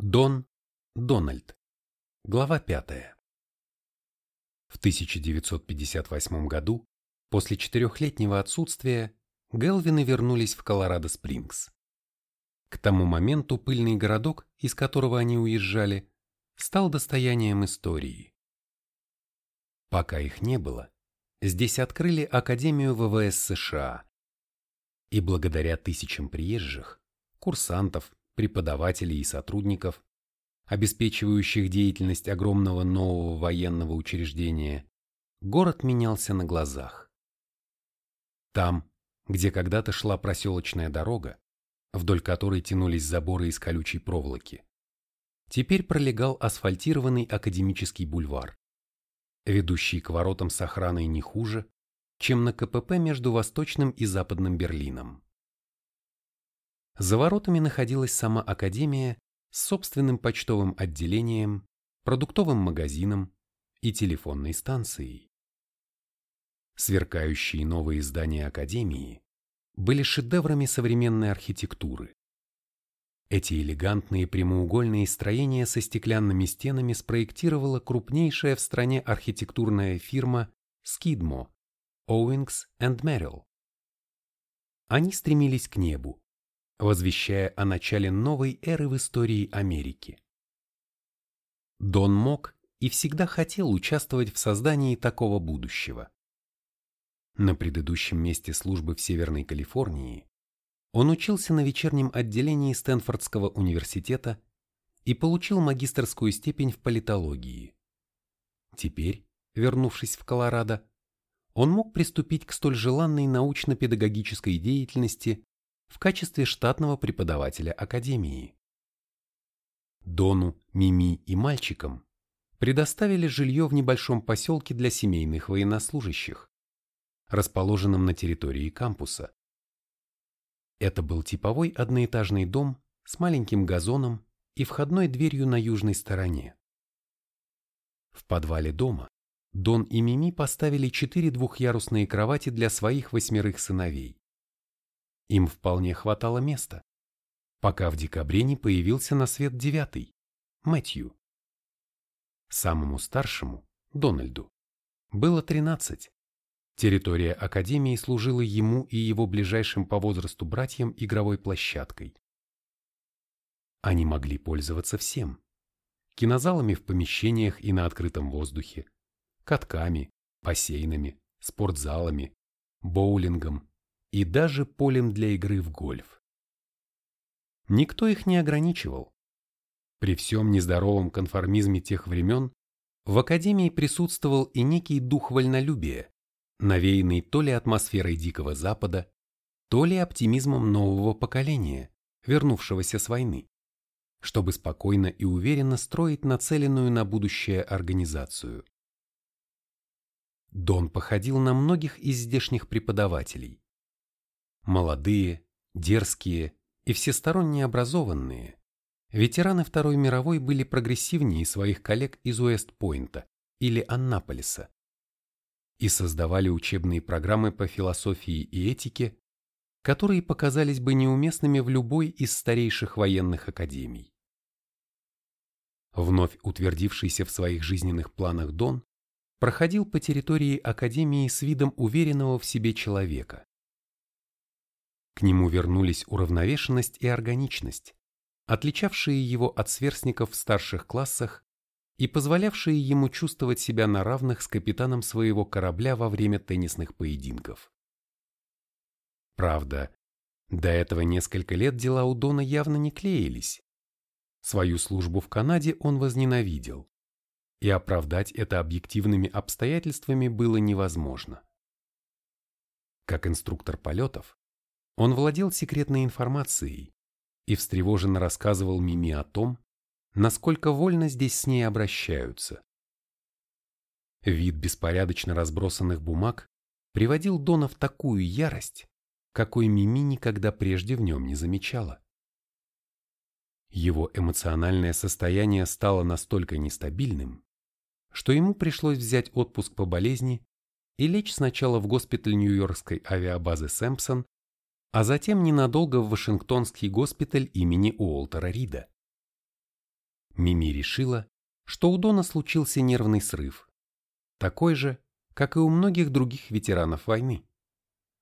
Дон Дональд. Глава 5. В 1958 году, после четырехлетнего отсутствия, Гелвины вернулись в Колорадо-Спрингс. К тому моменту пыльный городок, из которого они уезжали, стал достоянием истории. Пока их не было, здесь открыли Академию ВВС США. И благодаря тысячам приезжих, курсантов, преподавателей и сотрудников, обеспечивающих деятельность огромного нового военного учреждения, город менялся на глазах. Там, где когда-то шла проселочная дорога, вдоль которой тянулись заборы из колючей проволоки, теперь пролегал асфальтированный академический бульвар, ведущий к воротам с охраной не хуже, чем на КПП между Восточным и Западным Берлином. За воротами находилась сама академия с собственным почтовым отделением, продуктовым магазином и телефонной станцией. Сверкающие новые здания академии были шедеврами современной архитектуры. Эти элегантные прямоугольные строения со стеклянными стенами спроектировала крупнейшая в стране архитектурная фирма Skidmore, Owings and Merrill. Они стремились к небу, возвещая о начале новой эры в истории Америки. Дон мог и всегда хотел участвовать в создании такого будущего. На предыдущем месте службы в Северной Калифорнии он учился на вечернем отделении Стэнфордского университета и получил магистерскую степень в политологии. Теперь, вернувшись в Колорадо, он мог приступить к столь желанной научно-педагогической деятельности в качестве штатного преподавателя академии. Дону, Мими и мальчикам предоставили жилье в небольшом поселке для семейных военнослужащих, расположенном на территории кампуса. Это был типовой одноэтажный дом с маленьким газоном и входной дверью на южной стороне. В подвале дома Дон и Мими поставили четыре двухъярусные кровати для своих восьмерых сыновей. Им вполне хватало места, пока в декабре не появился на свет девятый, Мэтью. Самому старшему, Дональду, было тринадцать. Территория Академии служила ему и его ближайшим по возрасту братьям игровой площадкой. Они могли пользоваться всем. Кинозалами в помещениях и на открытом воздухе, катками, бассейнами, спортзалами, боулингом, и даже полем для игры в гольф. Никто их не ограничивал. При всем нездоровом конформизме тех времен в Академии присутствовал и некий дух вольнолюбия, навеянный то ли атмосферой Дикого Запада, то ли оптимизмом нового поколения, вернувшегося с войны, чтобы спокойно и уверенно строить нацеленную на будущее организацию. Дон походил на многих из здешних преподавателей, Молодые, дерзкие и всесторонне образованные, ветераны Второй мировой были прогрессивнее своих коллег из Уэст-Пойнта или Аннаполиса и создавали учебные программы по философии и этике, которые показались бы неуместными в любой из старейших военных академий. Вновь утвердившийся в своих жизненных планах Дон проходил по территории Академии с видом уверенного в себе человека. К нему вернулись уравновешенность и органичность, отличавшие его от сверстников в старших классах и позволявшие ему чувствовать себя на равных с капитаном своего корабля во время теннисных поединков. Правда, до этого несколько лет дела у Дона явно не клеились. Свою службу в Канаде он возненавидел, и оправдать это объективными обстоятельствами было невозможно. Как инструктор полетов, он владел секретной информацией и встревоженно рассказывал Мими о том, насколько вольно здесь с ней обращаются. Вид беспорядочно разбросанных бумаг приводил Дона в такую ярость, какой Мими никогда прежде в нем не замечала. Его эмоциональное состояние стало настолько нестабильным, что ему пришлось взять отпуск по болезни и лечь сначала в госпиталь Нью-Йоркской авиабазы Сэмпсон, а затем ненадолго в Вашингтонский госпиталь имени Уолтера Рида. Мими решила, что у Дона случился нервный срыв, такой же, как и у многих других ветеранов войны,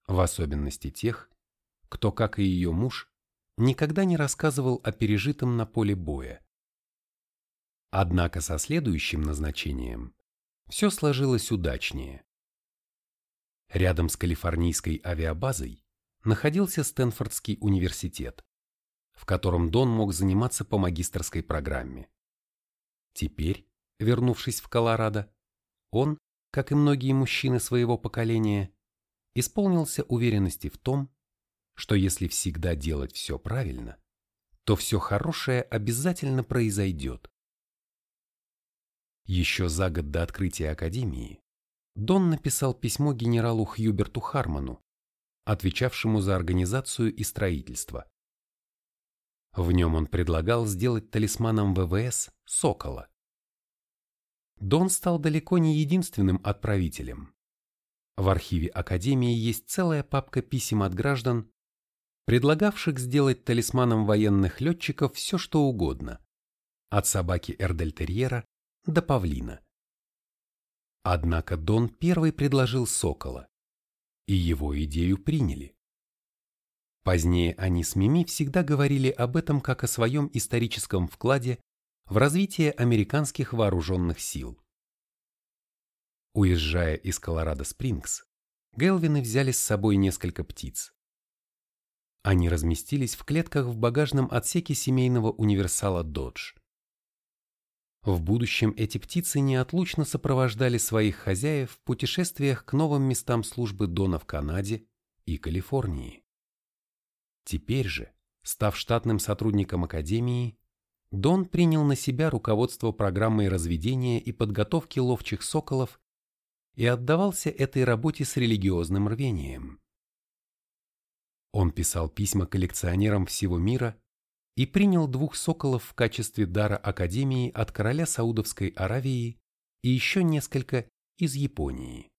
в особенности тех, кто, как и ее муж, никогда не рассказывал о пережитом на поле боя. Однако со следующим назначением все сложилось удачнее. Рядом с Калифорнийской авиабазой находился Стэнфордский университет, в котором Дон мог заниматься по магистрской программе. Теперь, вернувшись в Колорадо, он, как и многие мужчины своего поколения, исполнился уверенности в том, что если всегда делать все правильно, то все хорошее обязательно произойдет. Еще за год до открытия Академии Дон написал письмо генералу Хьюберту Харману, отвечавшему за организацию и строительство. В нем он предлагал сделать талисманом ВВС сокола. Дон стал далеко не единственным отправителем. В архиве Академии есть целая папка писем от граждан, предлагавших сделать талисманом военных летчиков все что угодно, от собаки Эрдельтерьера до павлина. Однако Дон первый предложил сокола, и его идею приняли. Позднее они с Мими всегда говорили об этом как о своем историческом вкладе в развитие американских вооруженных сил. Уезжая из Колорадо-Спрингс, Гелвины взяли с собой несколько птиц. Они разместились в клетках в багажном отсеке семейного универсала Dodge. В будущем эти птицы неотлучно сопровождали своих хозяев в путешествиях к новым местам службы Дона в Канаде и Калифорнии. Теперь же, став штатным сотрудником Академии, Дон принял на себя руководство программой разведения и подготовки ловчих соколов и отдавался этой работе с религиозным рвением. Он писал письма коллекционерам всего мира и принял двух соколов в качестве дара Академии от короля Саудовской Аравии и еще несколько из Японии.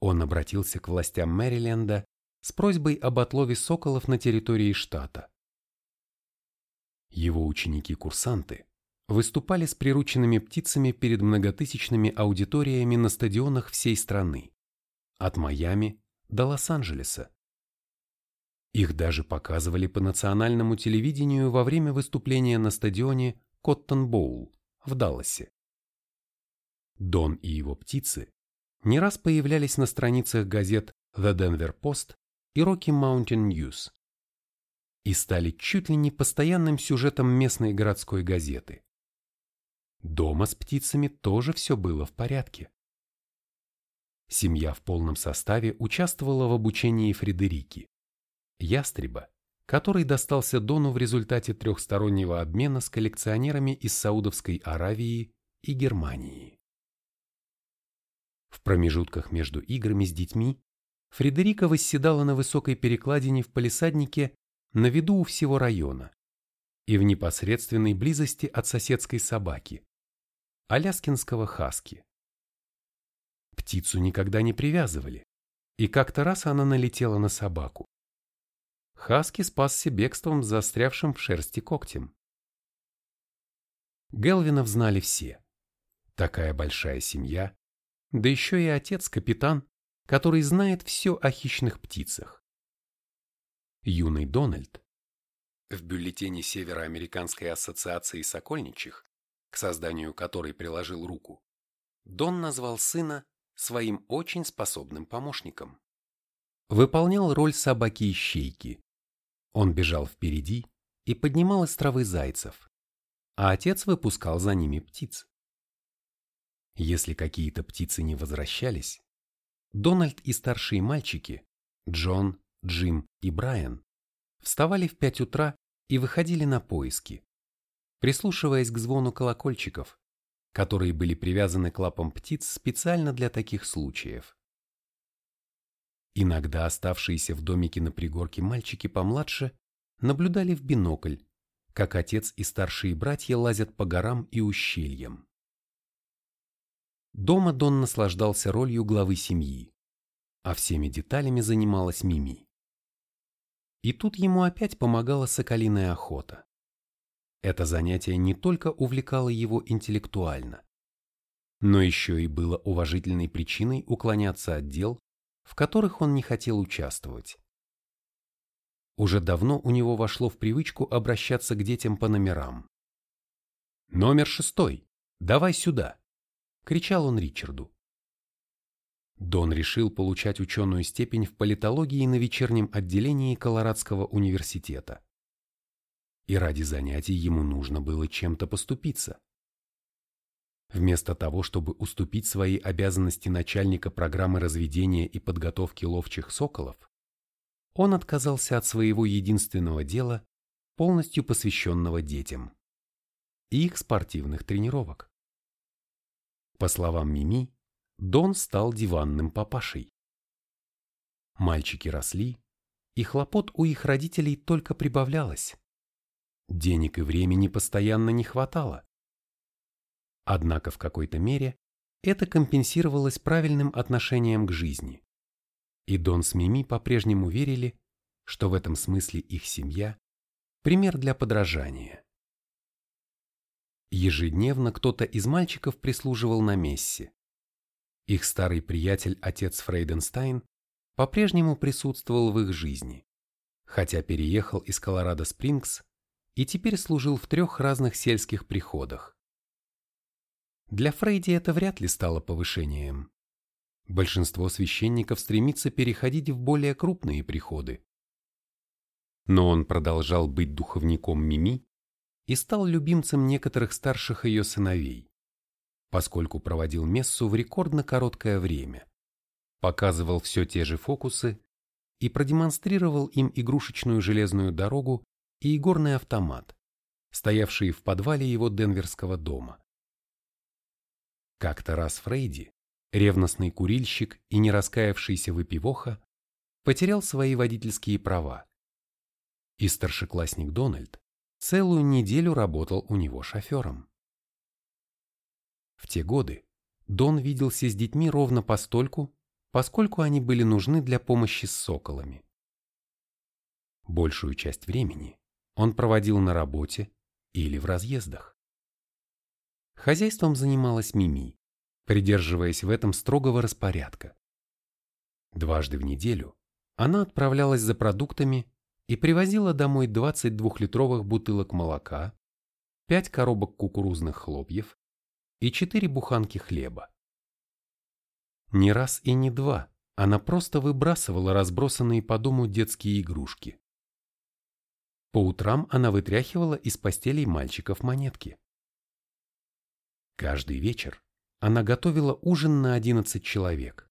Он обратился к властям Мэриленда с просьбой об отлове соколов на территории штата. Его ученики-курсанты выступали с прирученными птицами перед многотысячными аудиториями на стадионах всей страны, от Майами до Лос-Анджелеса. Их даже показывали по национальному телевидению во время выступления на стадионе Коттон Боул в Далласе. Дон и его птицы не раз появлялись на страницах газет The Denver Post и Rocky Mountain News и стали чуть ли не постоянным сюжетом местной городской газеты. Дома с птицами тоже все было в порядке. Семья в полном составе участвовала в обучении Фредерики, ястреба, который достался Дону в результате трехстороннего обмена с коллекционерами из Саудовской Аравии и Германии. В промежутках между играми с детьми Фредерика восседала на высокой перекладине в палисаднике на виду у всего района и в непосредственной близости от соседской собаки, аляскинского хаски. Птицу никогда не привязывали, и как-то раз она налетела на собаку. Хаски спасся бегством с застрявшим в шерсти когтем. Гелвинов знали все. Такая большая семья, да еще и отец-капитан, который знает все о хищных птицах. Юный Дональд в бюллетене Североамериканской ассоциации сокольничих, к созданию которой приложил руку, Дон назвал сына своим очень способным помощником. Выполнял роль собаки-ищейки. Он бежал впереди и поднимал из травы зайцев, а отец выпускал за ними птиц. Если какие-то птицы не возвращались, Дональд и старшие мальчики, Джон, Джим и Брайан, вставали в пять утра и выходили на поиски, прислушиваясь к звону колокольчиков, которые были привязаны к лапам птиц специально для таких случаев. Иногда оставшиеся в домике на пригорке мальчики помладше наблюдали в бинокль, как отец и старшие братья лазят по горам и ущельям. Дома Дон наслаждался ролью главы семьи, а всеми деталями занималась Мими. И тут ему опять помогала соколиная охота. Это занятие не только увлекало его интеллектуально, но еще и было уважительной причиной уклоняться от дел, в которых он не хотел участвовать. Уже давно у него вошло в привычку обращаться к детям по номерам. «Номер шестой! Давай сюда!» — кричал он Ричарду. Дон решил получать ученую степень в политологии на вечернем отделении Колорадского университета. И ради занятий ему нужно было чем-то поступиться. Вместо того, чтобы уступить свои обязанности начальника программы разведения и подготовки ловчих соколов, он отказался от своего единственного дела, полностью посвященного детям и их спортивных тренировок. По словам Мими, Дон стал диванным папашей. Мальчики росли, и хлопот у их родителей только прибавлялось. Денег и времени постоянно не хватало. Однако в какой-то мере это компенсировалось правильным отношением к жизни. И Дон с Мими по-прежнему верили, что в этом смысле их семья – пример для подражания. Ежедневно кто-то из мальчиков прислуживал на мессе. Их старый приятель, отец Фрейденстайн, по-прежнему присутствовал в их жизни, хотя переехал из Колорадо-Спрингс и теперь служил в трех разных сельских приходах. Для Фрейди это вряд ли стало повышением. Большинство священников стремится переходить в более крупные приходы. Но он продолжал быть духовником Мими и стал любимцем некоторых старших ее сыновей поскольку проводил мессу в рекордно короткое время, показывал все те же фокусы и продемонстрировал им игрушечную железную дорогу и игорный автомат, стоявшие в подвале его денверского дома. Как-то раз Фрейди, ревностный курильщик и не раскаявшийся выпивоха, потерял свои водительские права, и старшеклассник Дональд целую неделю работал у него шофером. В те годы Дон виделся с детьми ровно постольку, поскольку они были нужны для помощи с соколами. Большую часть времени он проводил на работе или в разъездах. Хозяйством занималась Мими, придерживаясь в этом строгого распорядка. Дважды в неделю она отправлялась за продуктами и привозила домой 22-литровых бутылок молока, 5 коробок кукурузных хлопьев, и четыре буханки хлеба. Не раз и не два она просто выбрасывала разбросанные по дому детские игрушки. По утрам она вытряхивала из постелей мальчиков монетки. Каждый вечер она готовила ужин на 11 человек.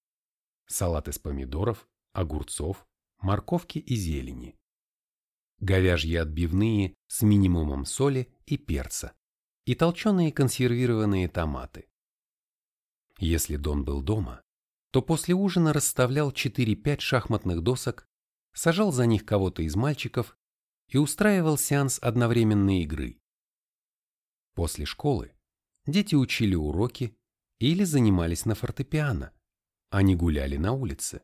Салат из помидоров, огурцов, морковки и зелени. Говяжьи отбивные с минимумом соли и перца и толченые консервированные томаты. Если Дон был дома, то после ужина расставлял 4-5 шахматных досок, сажал за них кого-то из мальчиков и устраивал сеанс одновременной игры. После школы дети учили уроки или занимались на фортепиано, а не гуляли на улице.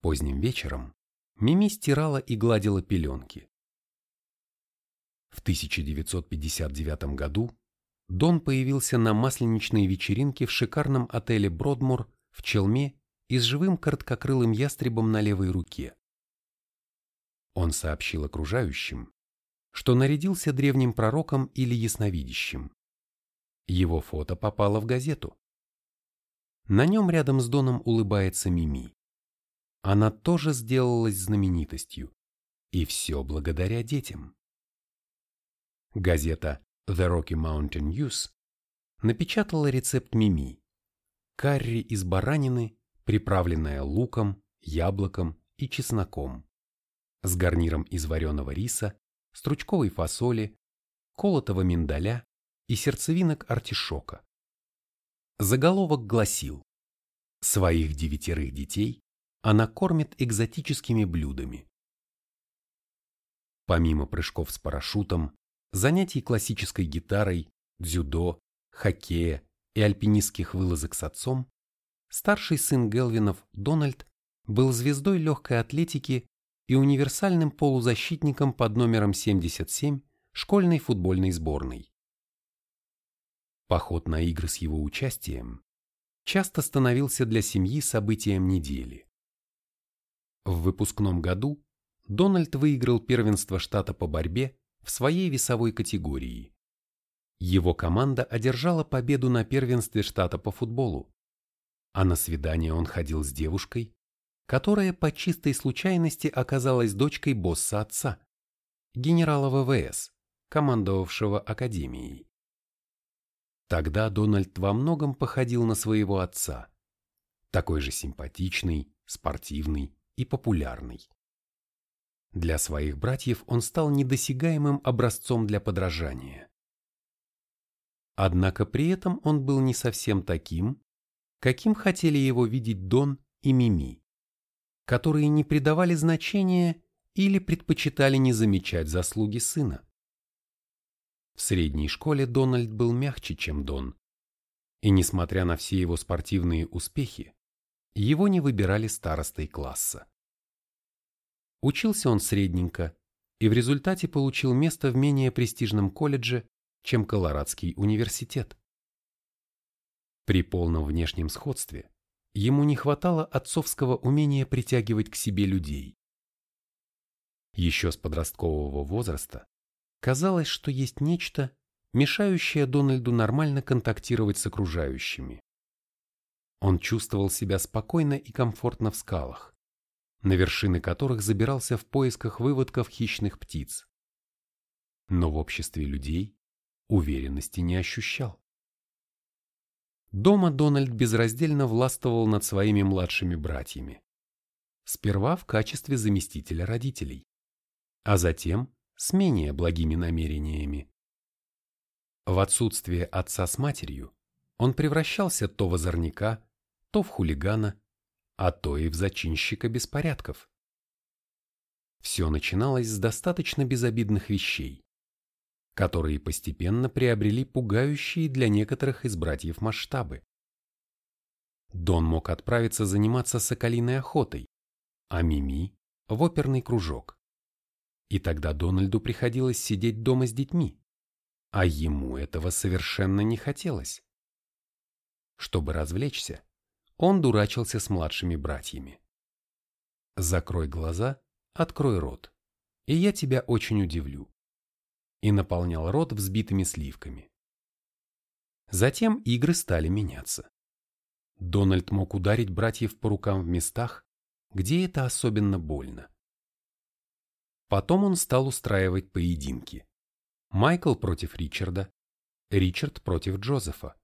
Поздним вечером Мими стирала и гладила пеленки. В 1959 году Дон появился на масленичной вечеринке в шикарном отеле Бродмур в Челме и с живым короткокрылым ястребом на левой руке. Он сообщил окружающим, что нарядился древним пророком или ясновидящим. Его фото попало в газету. На нем рядом с Доном улыбается Мими. Она тоже сделалась знаменитостью. И все благодаря детям. Газета The Rocky Mountain News напечатала рецепт мими – карри из баранины, приправленная луком, яблоком и чесноком, с гарниром из вареного риса, стручковой фасоли, колотого миндаля и сердцевинок артишока. Заголовок гласил «Своих девятерых детей она кормит экзотическими блюдами». Помимо прыжков с парашютом, занятий классической гитарой, дзюдо, хоккея и альпинистских вылазок с отцом, старший сын Гелвинов, Дональд, был звездой легкой атлетики и универсальным полузащитником под номером 77 школьной футбольной сборной. Поход на игры с его участием часто становился для семьи событием недели. В выпускном году Дональд выиграл первенство штата по борьбе в своей весовой категории. Его команда одержала победу на первенстве штата по футболу, а на свидание он ходил с девушкой, которая по чистой случайности оказалась дочкой босса отца, генерала ВВС, командовавшего академией. Тогда Дональд во многом походил на своего отца, такой же симпатичный, спортивный и популярный. Для своих братьев он стал недосягаемым образцом для подражания. Однако при этом он был не совсем таким, каким хотели его видеть Дон и Мими, которые не придавали значения или предпочитали не замечать заслуги сына. В средней школе Дональд был мягче, чем Дон, и несмотря на все его спортивные успехи, его не выбирали старостой класса. Учился он средненько и в результате получил место в менее престижном колледже, чем Колорадский университет. При полном внешнем сходстве ему не хватало отцовского умения притягивать к себе людей. Еще с подросткового возраста казалось, что есть нечто, мешающее Дональду нормально контактировать с окружающими. Он чувствовал себя спокойно и комфортно в скалах, на вершины которых забирался в поисках выводков хищных птиц. Но в обществе людей уверенности не ощущал. Дома Дональд безраздельно властвовал над своими младшими братьями. Сперва в качестве заместителя родителей, а затем с менее благими намерениями. В отсутствие отца с матерью он превращался то в озорника, то в хулигана, а то и в зачинщика беспорядков. Все начиналось с достаточно безобидных вещей, которые постепенно приобрели пугающие для некоторых из братьев масштабы. Дон мог отправиться заниматься соколиной охотой, а Мими – в оперный кружок. И тогда Дональду приходилось сидеть дома с детьми, а ему этого совершенно не хотелось. Чтобы развлечься, он дурачился с младшими братьями. Закрой глаза, открой рот, и я тебя очень удивлю. И наполнял рот взбитыми сливками. Затем игры стали меняться. Дональд мог ударить братьев по рукам в местах, где это особенно больно. Потом он стал устраивать поединки. Майкл против Ричарда, Ричард против Джозефа.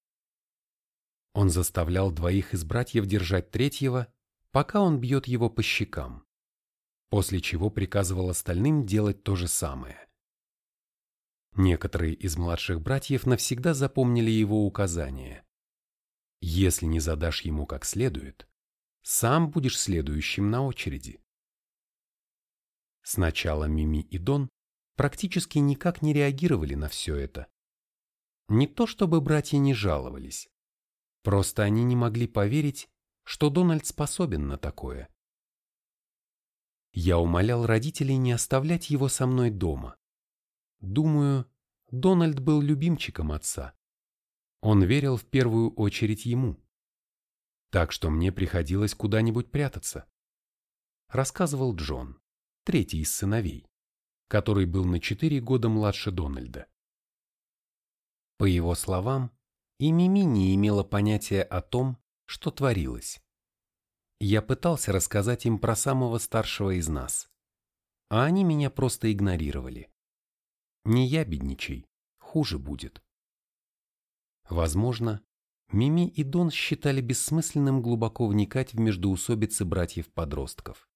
Он заставлял двоих из братьев держать третьего, пока он бьет его по щекам, после чего приказывал остальным делать то же самое. Некоторые из младших братьев навсегда запомнили его указания. Если не задашь ему как следует, сам будешь следующим на очереди. Сначала Мими и Дон практически никак не реагировали на все это. Не то чтобы братья не жаловались, Просто они не могли поверить, что Дональд способен на такое. Я умолял родителей не оставлять его со мной дома. Думаю, Дональд был любимчиком отца. Он верил в первую очередь ему. Так что мне приходилось куда-нибудь прятаться. Рассказывал Джон, третий из сыновей, который был на четыре года младше Дональда. По его словам, и Мими не имела понятия о том, что творилось. Я пытался рассказать им про самого старшего из нас, а они меня просто игнорировали. Не я бедничай, хуже будет. Возможно, Мими и Дон считали бессмысленным глубоко вникать в междоусобицы братьев-подростков.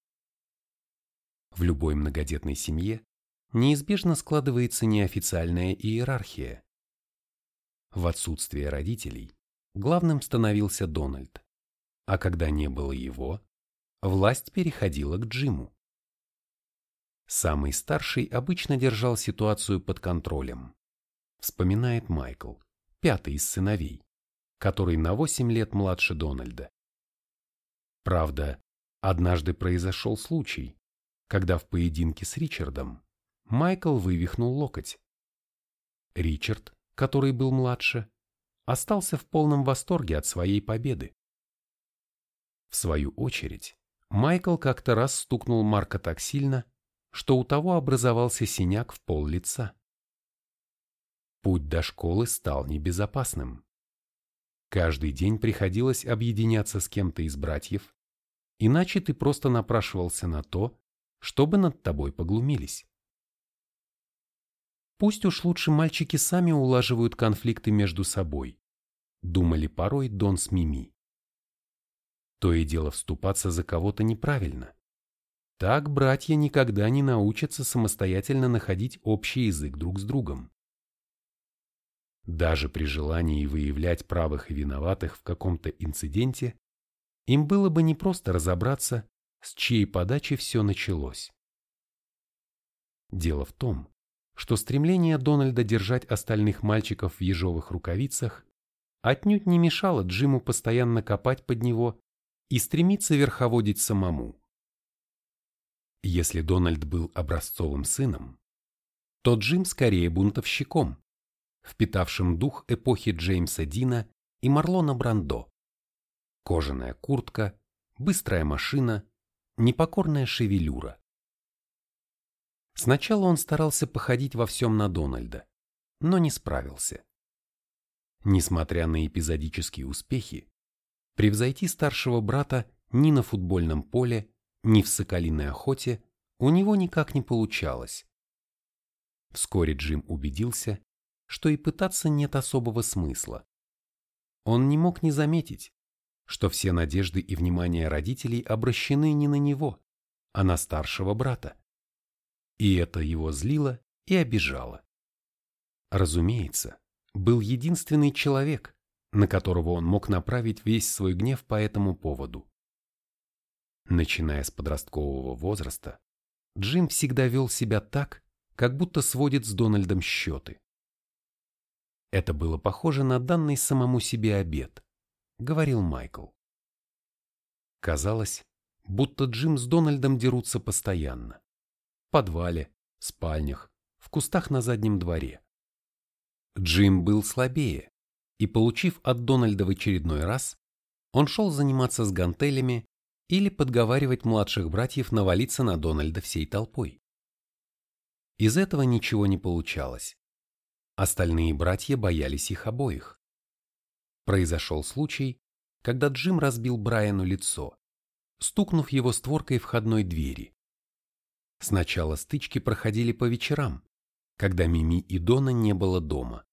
В любой многодетной семье неизбежно складывается неофициальная иерархия, в отсутствие родителей главным становился Дональд, а когда не было его, власть переходила к Джиму. Самый старший обычно держал ситуацию под контролем, вспоминает Майкл, пятый из сыновей, который на 8 лет младше Дональда. Правда, однажды произошел случай, когда в поединке с Ричардом Майкл вывихнул локоть, Ричард, который был младше, остался в полном восторге от своей победы. В свою очередь, Майкл как-то раз стукнул Марка так сильно, что у того образовался синяк в пол лица. Путь до школы стал небезопасным. Каждый день приходилось объединяться с кем-то из братьев, иначе ты просто напрашивался на то, чтобы над тобой поглумились. Пусть уж лучше мальчики сами улаживают конфликты между собой, думали порой Дон с Мими. То и дело вступаться за кого-то неправильно. Так братья никогда не научатся самостоятельно находить общий язык друг с другом. Даже при желании выявлять правых и виноватых в каком-то инциденте, им было бы непросто разобраться, с чьей подачи все началось. Дело в том, что стремление Дональда держать остальных мальчиков в ежовых рукавицах отнюдь не мешало Джиму постоянно копать под него и стремиться верховодить самому. Если Дональд был образцовым сыном, то Джим скорее бунтовщиком, впитавшим дух эпохи Джеймса Дина и Марлона Брандо. Кожаная куртка, быстрая машина, непокорная шевелюра. Сначала он старался походить во всем на Дональда, но не справился. Несмотря на эпизодические успехи, превзойти старшего брата ни на футбольном поле, ни в соколиной охоте у него никак не получалось. Вскоре Джим убедился, что и пытаться нет особого смысла. Он не мог не заметить, что все надежды и внимание родителей обращены не на него, а на старшего брата. И это его злило и обижало. Разумеется, был единственный человек, на которого он мог направить весь свой гнев по этому поводу. Начиная с подросткового возраста, Джим всегда вел себя так, как будто сводит с Дональдом счеты. Это было похоже на данный самому себе обед, говорил Майкл. Казалось, будто Джим с Дональдом дерутся постоянно. В подвале, в спальнях, в кустах на заднем дворе. Джим был слабее, и, получив от Дональда в очередной раз, он шел заниматься с гантелями или подговаривать младших братьев навалиться на Дональда всей толпой. Из этого ничего не получалось. Остальные братья боялись их обоих. Произошел случай, когда Джим разбил Брайану лицо, стукнув его створкой входной двери. Сначала стычки проходили по вечерам, когда Мими и Дона не было дома.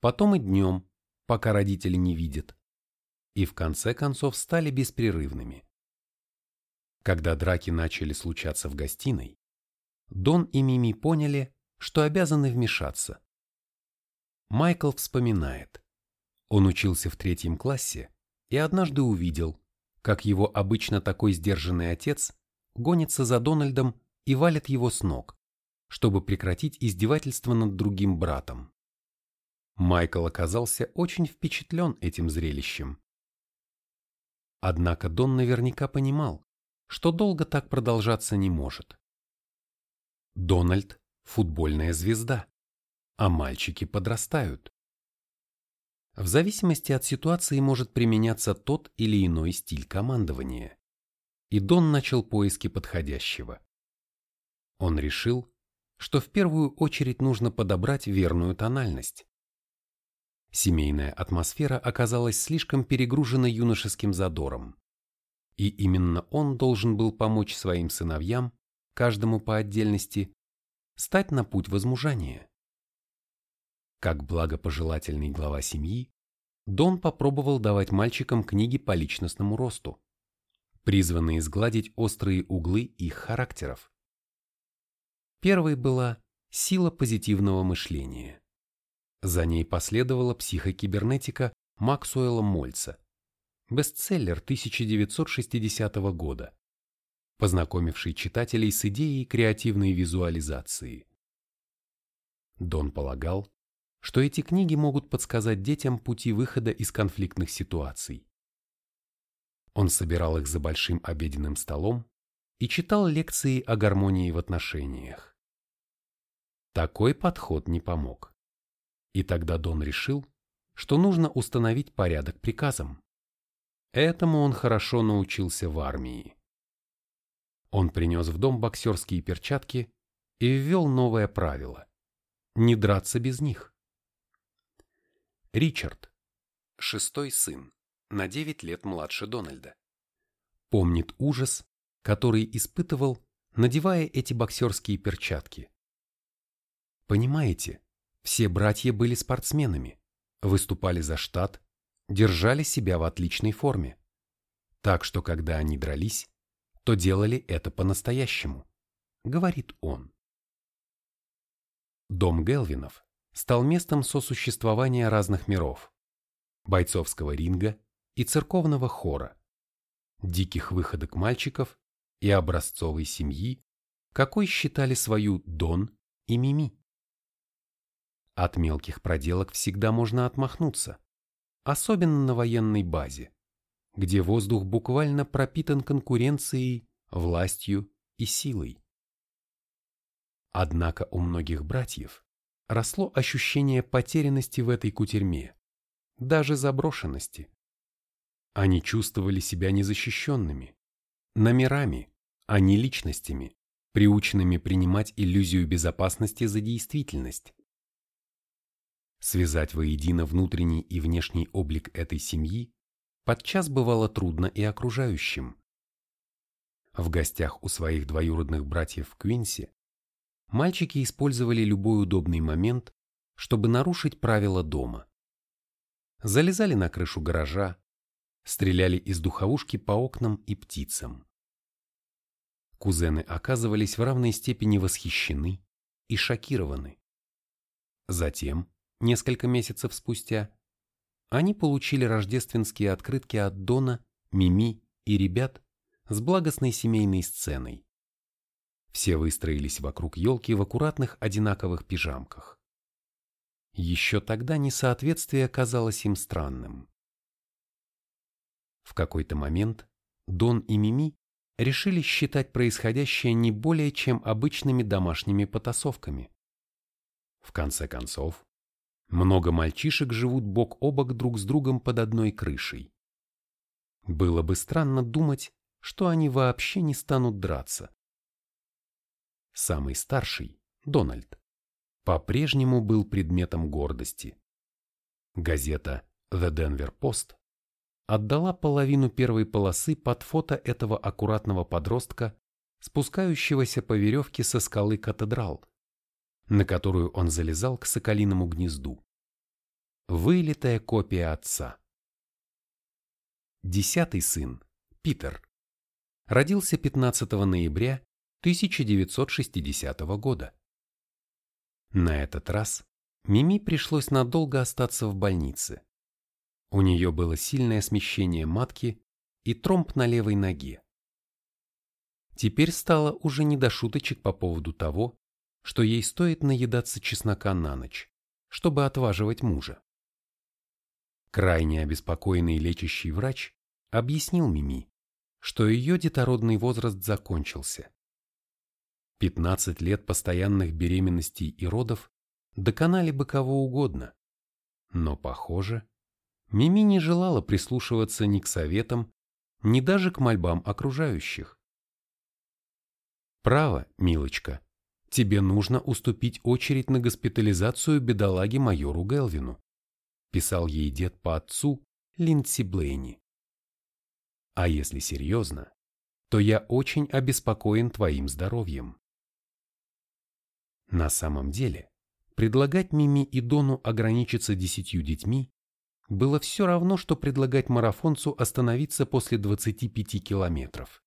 Потом и днем, пока родители не видят. И в конце концов стали беспрерывными. Когда драки начали случаться в гостиной, Дон и Мими поняли, что обязаны вмешаться. Майкл вспоминает. Он учился в третьем классе и однажды увидел, как его обычно такой сдержанный отец гонится за Дональдом и валит его с ног, чтобы прекратить издевательство над другим братом. Майкл оказался очень впечатлен этим зрелищем. Однако Дон наверняка понимал, что долго так продолжаться не может. Дональд – футбольная звезда, а мальчики подрастают. В зависимости от ситуации может применяться тот или иной стиль командования. И Дон начал поиски подходящего. Он решил, что в первую очередь нужно подобрать верную тональность. Семейная атмосфера оказалась слишком перегружена юношеским задором. И именно он должен был помочь своим сыновьям, каждому по отдельности, стать на путь возмужания. Как благопожелательный глава семьи, Дон попробовал давать мальчикам книги по личностному росту, призванные сгладить острые углы их характеров. Первой была «Сила позитивного мышления». За ней последовала психокибернетика Максуэла Мольца, бестселлер 1960 года, познакомивший читателей с идеей креативной визуализации. Дон полагал, что эти книги могут подсказать детям пути выхода из конфликтных ситуаций. Он собирал их за большим обеденным столом и читал лекции о гармонии в отношениях. Такой подход не помог. И тогда Дон решил, что нужно установить порядок приказом. Этому он хорошо научился в армии. Он принес в дом боксерские перчатки и ввел новое правило – не драться без них. Ричард, шестой сын, на 9 лет младше Дональда, помнит ужас, который испытывал, надевая эти боксерские перчатки. Понимаете, все братья были спортсменами, выступали за штат, держали себя в отличной форме. Так что, когда они дрались, то делали это по-настоящему, говорит он. Дом Гелвинов стал местом сосуществования разных миров, бойцовского ринга и церковного хора, диких выходок мальчиков и образцовой семьи, какой считали свою Дон и Мими. От мелких проделок всегда можно отмахнуться, особенно на военной базе, где воздух буквально пропитан конкуренцией, властью и силой. Однако у многих братьев росло ощущение потерянности в этой кутерьме, даже заброшенности. Они чувствовали себя незащищенными, номерами, а не личностями, приученными принимать иллюзию безопасности за действительность. Связать воедино внутренний и внешний облик этой семьи подчас бывало трудно и окружающим. В гостях у своих двоюродных братьев в Квинсе мальчики использовали любой удобный момент, чтобы нарушить правила дома. Залезали на крышу гаража, стреляли из духовушки по окнам и птицам. Кузены оказывались в равной степени восхищены и шокированы. Затем несколько месяцев спустя, они получили рождественские открытки от Дона, Мими и ребят с благостной семейной сценой. Все выстроились вокруг елки в аккуратных одинаковых пижамках. Еще тогда несоответствие казалось им странным. В какой-то момент Дон и Мими решили считать происходящее не более чем обычными домашними потасовками. В конце концов, много мальчишек живут бок о бок друг с другом под одной крышей. Было бы странно думать, что они вообще не станут драться. Самый старший, Дональд, по-прежнему был предметом гордости. Газета The Denver Post отдала половину первой полосы под фото этого аккуратного подростка, спускающегося по веревке со скалы Катедрал, на которую он залезал к соколиному гнезду. Вылитая копия отца. Десятый сын, Питер, родился 15 ноября 1960 года. На этот раз Мими пришлось надолго остаться в больнице. У нее было сильное смещение матки и тромб на левой ноге. Теперь стало уже не до шуточек по поводу того, что ей стоит наедаться чеснока на ночь, чтобы отваживать мужа. Крайне обеспокоенный лечащий врач объяснил Мими, что ее детородный возраст закончился. 15 лет постоянных беременностей и родов доконали бы кого угодно. Но, похоже, Мими не желала прислушиваться ни к советам, ни даже к мольбам окружающих. «Право, милочка, тебе нужно уступить очередь на госпитализацию бедолаги майору Гелвину, писал ей дед по отцу Линдси Блейни. А если серьезно, то я очень обеспокоен твоим здоровьем. На самом деле, предлагать Мими и Дону ограничиться десятью детьми было все равно, что предлагать марафонцу остановиться после 25 километров.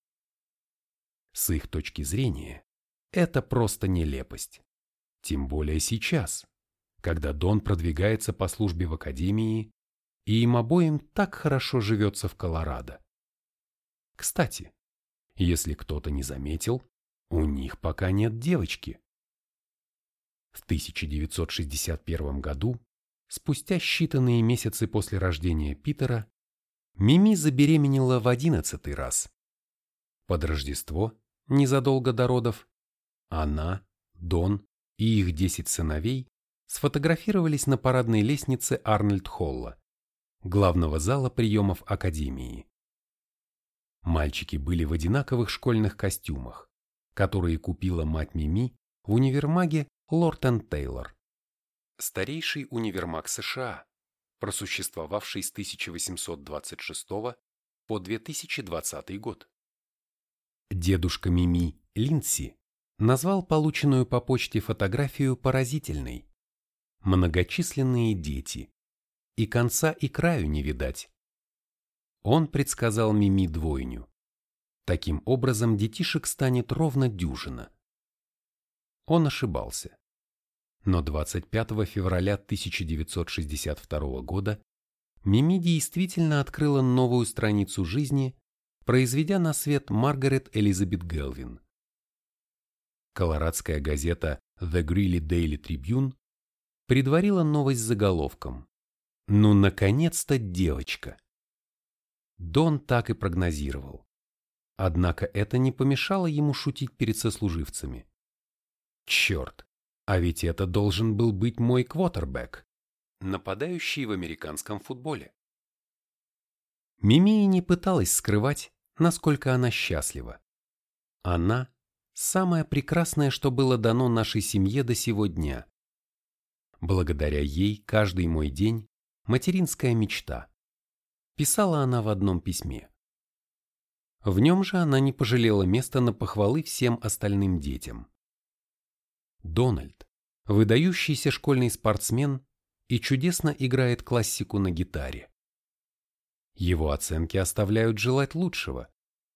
С их точки зрения, это просто нелепость. Тем более сейчас, когда Дон продвигается по службе в академии, и им обоим так хорошо живется в Колорадо. Кстати, если кто-то не заметил, у них пока нет девочки. В 1961 году, спустя считанные месяцы после рождения Питера, Мими забеременела в одиннадцатый раз. Под Рождество, незадолго до родов, она, Дон и их десять сыновей сфотографировались на парадной лестнице Арнольд-Холла, главного зала приемов Академии. Мальчики были в одинаковых школьных костюмах, которые купила мать Мими в универмаге Лорд энд Тейлор. Старейший универмаг США, просуществовавший с 1826 по 2020 год. Дедушка Мими Линдси назвал полученную по почте фотографию поразительной. Многочисленные дети. И конца и краю не видать. Он предсказал Мими двойню. Таким образом, детишек станет ровно дюжина. Он ошибался. Но 25 февраля 1962 года Мими действительно открыла новую страницу жизни, произведя на свет Маргарет Элизабет Гелвин. Колорадская газета The Greeley Daily Tribune предварила новость заголовком «Ну, наконец-то девочка!». Дон так и прогнозировал. Однако это не помешало ему шутить перед сослуживцами. Черт, а ведь это должен был быть мой квотербек, нападающий в американском футболе. Мими не пыталась скрывать, насколько она счастлива. Она – самое прекрасное, что было дано нашей семье до сего дня. Благодаря ей каждый мой день – материнская мечта. Писала она в одном письме. В нем же она не пожалела места на похвалы всем остальным детям. Дональд – выдающийся школьный спортсмен и чудесно играет классику на гитаре. Его оценки оставляют желать лучшего,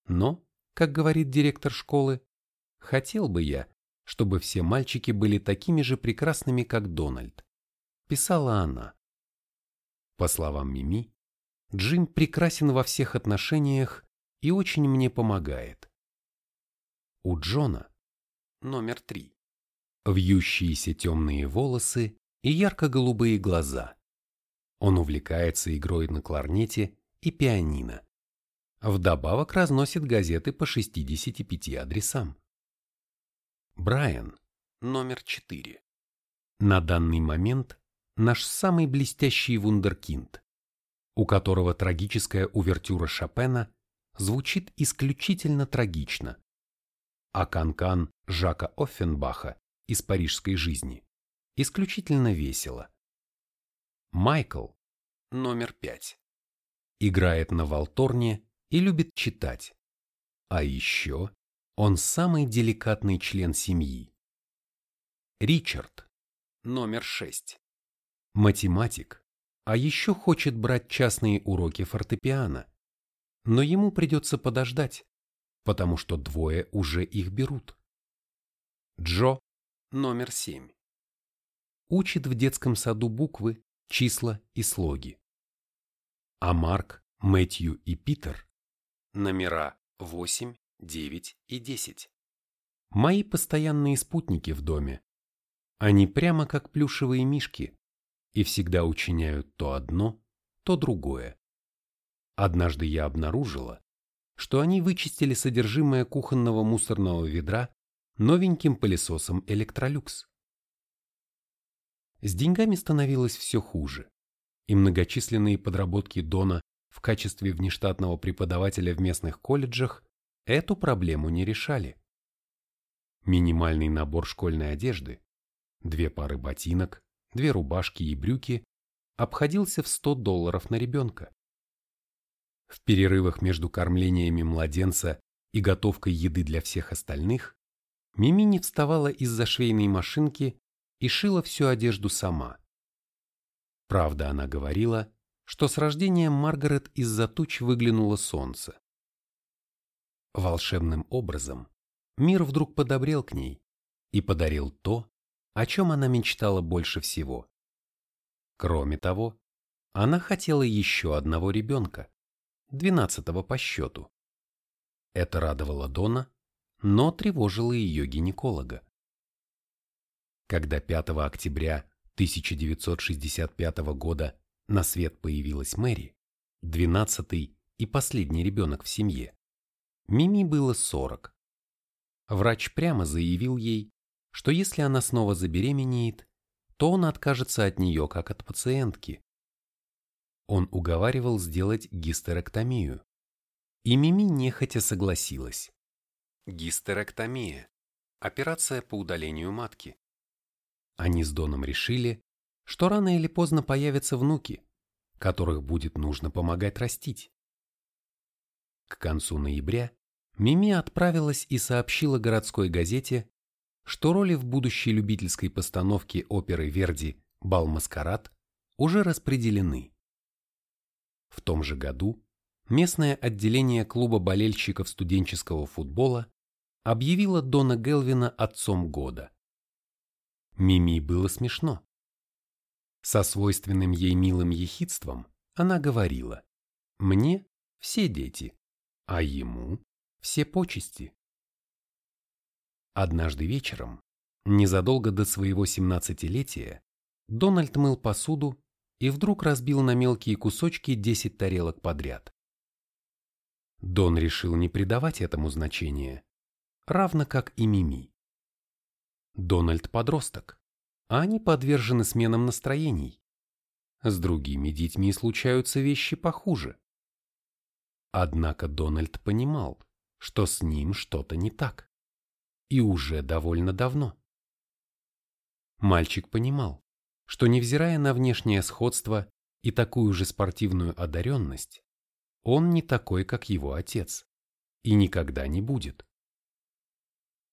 но, как говорит директор школы, хотел бы я, чтобы все мальчики были такими же прекрасными, как Дональд, писала она. По словам Мими, Джим прекрасен во всех отношениях и очень мне помогает. У Джона, номер три, вьющиеся темные волосы и ярко-голубые глаза. Он увлекается игрой на кларнете и пианино. Вдобавок разносит газеты по 65 адресам. Брайан, номер 4. На данный момент наш самый блестящий вундеркинд, у которого трагическая увертюра Шопена звучит исключительно трагично, а канкан Жака Оффенбаха из парижской жизни исключительно весело. Майкл, номер пять, играет на валторне и любит читать. А еще он самый деликатный член семьи. Ричард, номер шесть, математик, а еще хочет брать частные уроки фортепиано но ему придется подождать, потому что двое уже их берут. Джо, номер семь, учит в детском саду буквы, числа и слоги. А Марк, Мэтью и Питер – номера 8, 9 и 10. Мои постоянные спутники в доме. Они прямо как плюшевые мишки и всегда учиняют то одно, то другое. Однажды я обнаружила, что они вычистили содержимое кухонного мусорного ведра новеньким пылесосом Electrolux. С деньгами становилось все хуже, и многочисленные подработки Дона в качестве внештатного преподавателя в местных колледжах эту проблему не решали. Минимальный набор школьной одежды, две пары ботинок, две рубашки и брюки обходился в 100 долларов на ребенка. В перерывах между кормлениями младенца и готовкой еды для всех остальных Мими не вставала из-за швейной машинки и шила всю одежду сама. Правда, она говорила, что с рождением Маргарет из-за туч выглянуло солнце. Волшебным образом мир вдруг подобрел к ней и подарил то, о чем она мечтала больше всего. Кроме того, она хотела еще одного ребенка двенадцатого по счету. Это радовало Дона, но тревожило ее гинеколога. Когда 5 октября 1965 года на свет появилась Мэри, двенадцатый и последний ребенок в семье, Мими было 40. Врач прямо заявил ей, что если она снова забеременеет, то он откажется от нее как от пациентки. Он уговаривал сделать гистерэктомию. И Мими нехотя согласилась. Гистерэктомия – операция по удалению матки. Они с Доном решили, что рано или поздно появятся внуки, которых будет нужно помогать растить. К концу ноября Мими отправилась и сообщила городской газете, что роли в будущей любительской постановке оперы Верди «Бал Маскарад» уже распределены. В том же году местное отделение клуба болельщиков студенческого футбола объявило Дона Гелвина отцом года. Мими было смешно. Со свойственным ей милым ехидством она говорила «Мне все дети, а ему все почести». Однажды вечером, незадолго до своего семнадцатилетия, Дональд мыл посуду и вдруг разбил на мелкие кусочки десять тарелок подряд. Дон решил не придавать этому значения, равно как и Мими. Дональд подросток, а они подвержены сменам настроений. С другими детьми случаются вещи похуже. Однако Дональд понимал, что с ним что-то не так. И уже довольно давно. Мальчик понимал, что невзирая на внешнее сходство и такую же спортивную одаренность, он не такой, как его отец, и никогда не будет.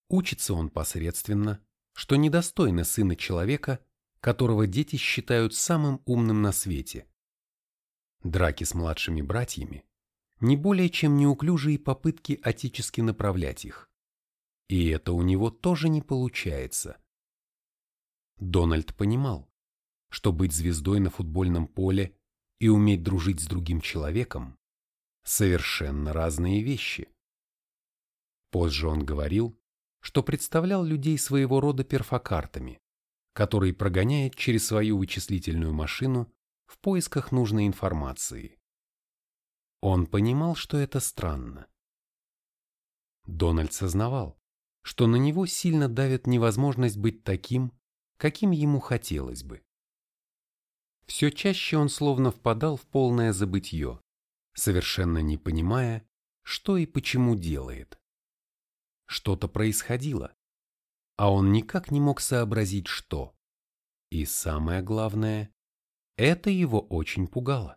Учится он посредственно, что недостойно сына человека, которого дети считают самым умным на свете. Драки с младшими братьями не более чем неуклюжие попытки отечески направлять их. И это у него тоже не получается. Дональд понимал, что быть звездой на футбольном поле и уметь дружить с другим человеком – совершенно разные вещи. Позже он говорил, что представлял людей своего рода перфокартами, которые прогоняет через свою вычислительную машину в поисках нужной информации. Он понимал, что это странно. Дональд сознавал, что на него сильно давит невозможность быть таким, каким ему хотелось бы. Все чаще он словно впадал в полное забытье, совершенно не понимая, что и почему делает. Что-то происходило, а он никак не мог сообразить, что. И самое главное, это его очень пугало.